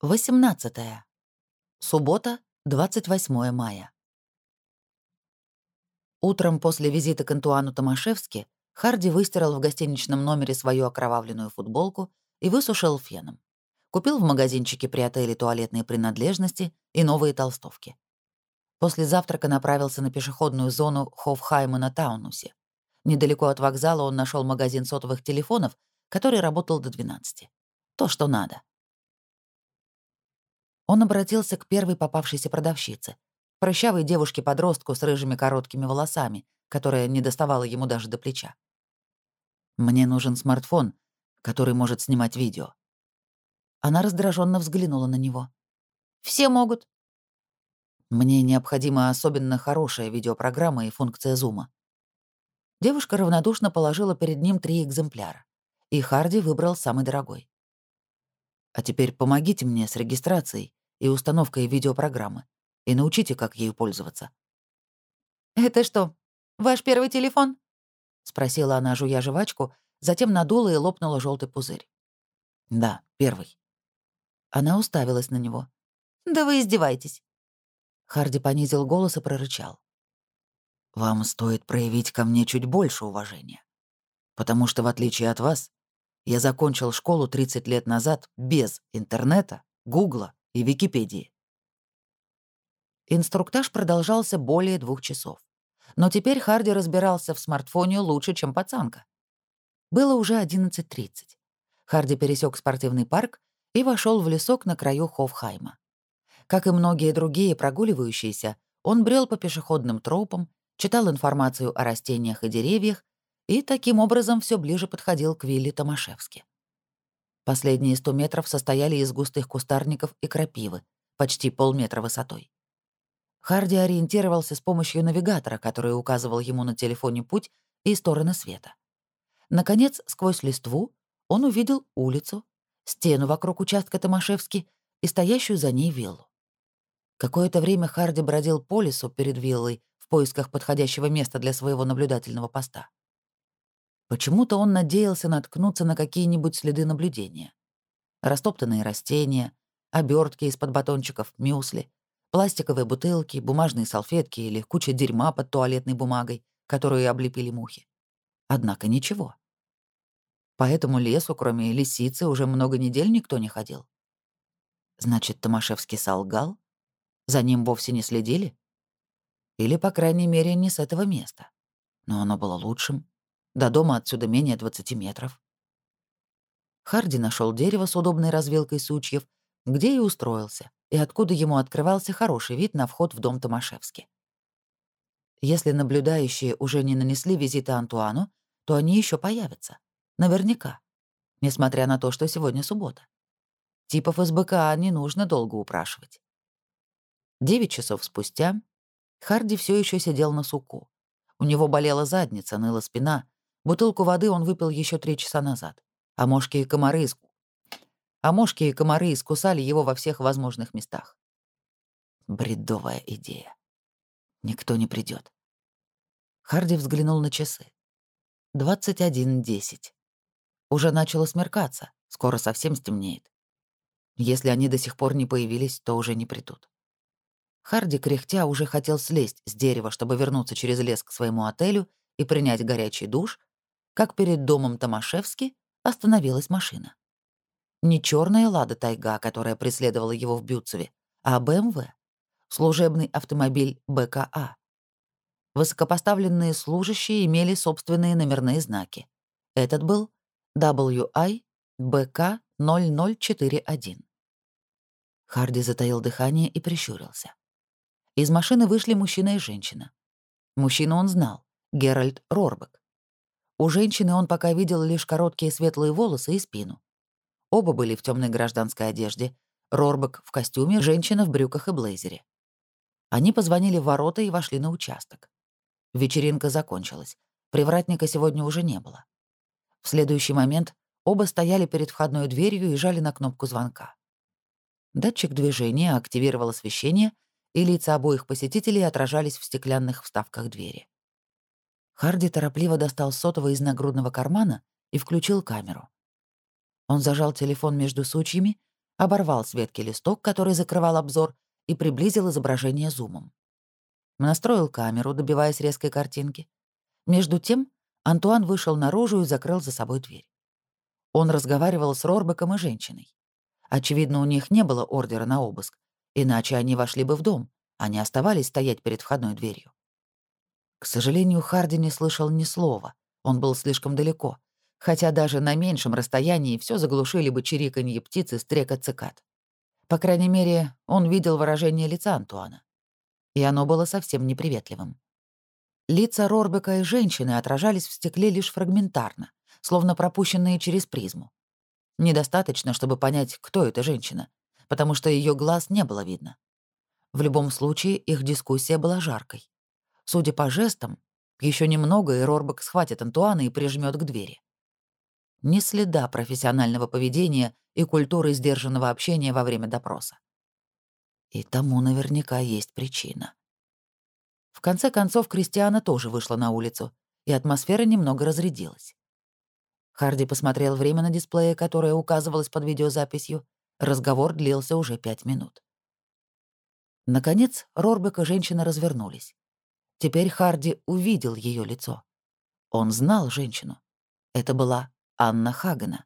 18. Суббота, 28 мая. Утром после визита к Антуану Томашевски Харди выстирал в гостиничном номере свою окровавленную футболку и высушил феном. Купил в магазинчике при отеле туалетные принадлежности и новые толстовки. После завтрака направился на пешеходную зону Хофхайма на Таунусе. Недалеко от вокзала он нашел магазин сотовых телефонов, который работал до 12. То, что надо. Он обратился к первой попавшейся продавщице, прыщавой девушке-подростку с рыжими короткими волосами, которая не доставала ему даже до плеча. «Мне нужен смартфон, который может снимать видео». Она раздраженно взглянула на него. «Все могут». «Мне необходима особенно хорошая видеопрограмма и функция зума». Девушка равнодушно положила перед ним три экземпляра, и Харди выбрал самый дорогой. А теперь помогите мне с регистрацией и установкой видеопрограммы и научите, как ею пользоваться». «Это что, ваш первый телефон?» — спросила она, жуя жвачку, затем надула и лопнула желтый пузырь. «Да, первый». Она уставилась на него. «Да вы издеваетесь». Харди понизил голос и прорычал. «Вам стоит проявить ко мне чуть больше уважения. Потому что, в отличие от вас, я закончил школу 30 лет назад без интернета, Гугла и Википедии. Инструктаж продолжался более двух часов. Но теперь Харди разбирался в смартфоне лучше, чем пацанка. Было уже 11.30. Харди пересек спортивный парк и вошел в лесок на краю Хофхайма. Как и многие другие прогуливающиеся, он брел по пешеходным тропам, читал информацию о растениях и деревьях и таким образом все ближе подходил к вилле Томашевски. Последние сто метров состояли из густых кустарников и крапивы, почти полметра высотой. Харди ориентировался с помощью навигатора, который указывал ему на телефоне путь и стороны света. Наконец, сквозь листву он увидел улицу, стену вокруг участка Томашевски и стоящую за ней виллу. Какое-то время Харди бродил по лесу перед виллой в поисках подходящего места для своего наблюдательного поста. Почему-то он надеялся наткнуться на какие-нибудь следы наблюдения. Растоптанные растения, обертки из-под батончиков, мюсли, пластиковые бутылки, бумажные салфетки или куча дерьма под туалетной бумагой, которую облепили мухи. Однако ничего. По этому лесу, кроме лисицы, уже много недель никто не ходил. Значит, Томашевский солгал? За ним вовсе не следили? Или, по крайней мере, не с этого места. Но оно было лучшим. До дома отсюда менее 20 метров. Харди нашел дерево с удобной развилкой сучьев, где и устроился, и откуда ему открывался хороший вид на вход в дом Томашевски. Если наблюдающие уже не нанесли визита Антуану, то они еще появятся. Наверняка. Несмотря на то, что сегодня суббота. Типов из БКА не нужно долго упрашивать. Девять часов спустя Харди все еще сидел на суку. У него болела задница, ныла спина, Бутылку воды он выпил еще три часа назад. А мошки и комары иск... А мошки и комары искусали его во всех возможных местах. Бредовая идея. Никто не придет. Харди взглянул на часы. 21.10. Уже начало смеркаться, скоро совсем стемнеет. Если они до сих пор не появились, то уже не придут. Харди, кряхтя, уже хотел слезть с дерева, чтобы вернуться через лес к своему отелю и принять горячий душ, как перед домом Томашевски остановилась машина. Не черная «Лада Тайга», которая преследовала его в Бютцеве, а БМВ, служебный автомобиль БКА. Высокопоставленные служащие имели собственные номерные знаки. Этот был WI БК 0041. Харди затаил дыхание и прищурился. Из машины вышли мужчина и женщина. Мужчину он знал — Геральт Рорбек. У женщины он пока видел лишь короткие светлые волосы и спину. Оба были в темной гражданской одежде. Рорбек в костюме, женщина в брюках и блейзере. Они позвонили в ворота и вошли на участок. Вечеринка закончилась. Привратника сегодня уже не было. В следующий момент оба стояли перед входной дверью и жали на кнопку звонка. Датчик движения активировал освещение, и лица обоих посетителей отражались в стеклянных вставках двери. Харди торопливо достал сотовый из нагрудного кармана и включил камеру. Он зажал телефон между сучьями, оборвал с ветки листок, который закрывал обзор, и приблизил изображение зумом. Настроил камеру, добиваясь резкой картинки. Между тем Антуан вышел наружу и закрыл за собой дверь. Он разговаривал с Рорбеком и женщиной. Очевидно, у них не было ордера на обыск, иначе они вошли бы в дом, а не оставались стоять перед входной дверью. К сожалению, Харди не слышал ни слова, он был слишком далеко, хотя даже на меньшем расстоянии все заглушили бы чириканье птицы стрекот цикад. По крайней мере, он видел выражение лица Антуана. И оно было совсем неприветливым. Лица Рорбека и женщины отражались в стекле лишь фрагментарно, словно пропущенные через призму. Недостаточно, чтобы понять, кто эта женщина, потому что ее глаз не было видно. В любом случае, их дискуссия была жаркой. Судя по жестам, еще немного, и Рорбек схватит Антуана и прижмет к двери. Ни следа профессионального поведения и культуры сдержанного общения во время допроса. И тому наверняка есть причина. В конце концов, Кристиана тоже вышла на улицу, и атмосфера немного разрядилась. Харди посмотрел время на дисплее, которое указывалось под видеозаписью. Разговор длился уже пять минут. Наконец, Рорбек и женщина развернулись. Теперь Харди увидел ее лицо. Он знал женщину. Это была Анна Хагена.